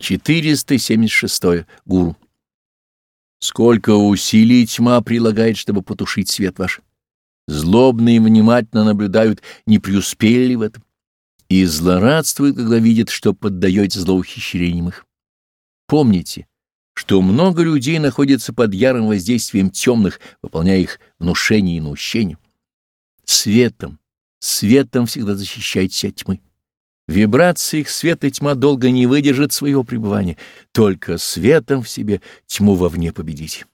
476. Гуру. Сколько усилий тьма прилагает, чтобы потушить свет ваш. Злобные внимательно наблюдают, не преуспели ли в этом, и злорадствуют, когда видят, что поддаете злоухищрениям их. Помните, что много людей находится под ярым воздействием темных, выполняя их внушение и наущение. Светом, светом всегда защищайте от тьмы. Вибрации их света тьма долго не выдержат своего пребывания, только светом в себе тьму вовне победите.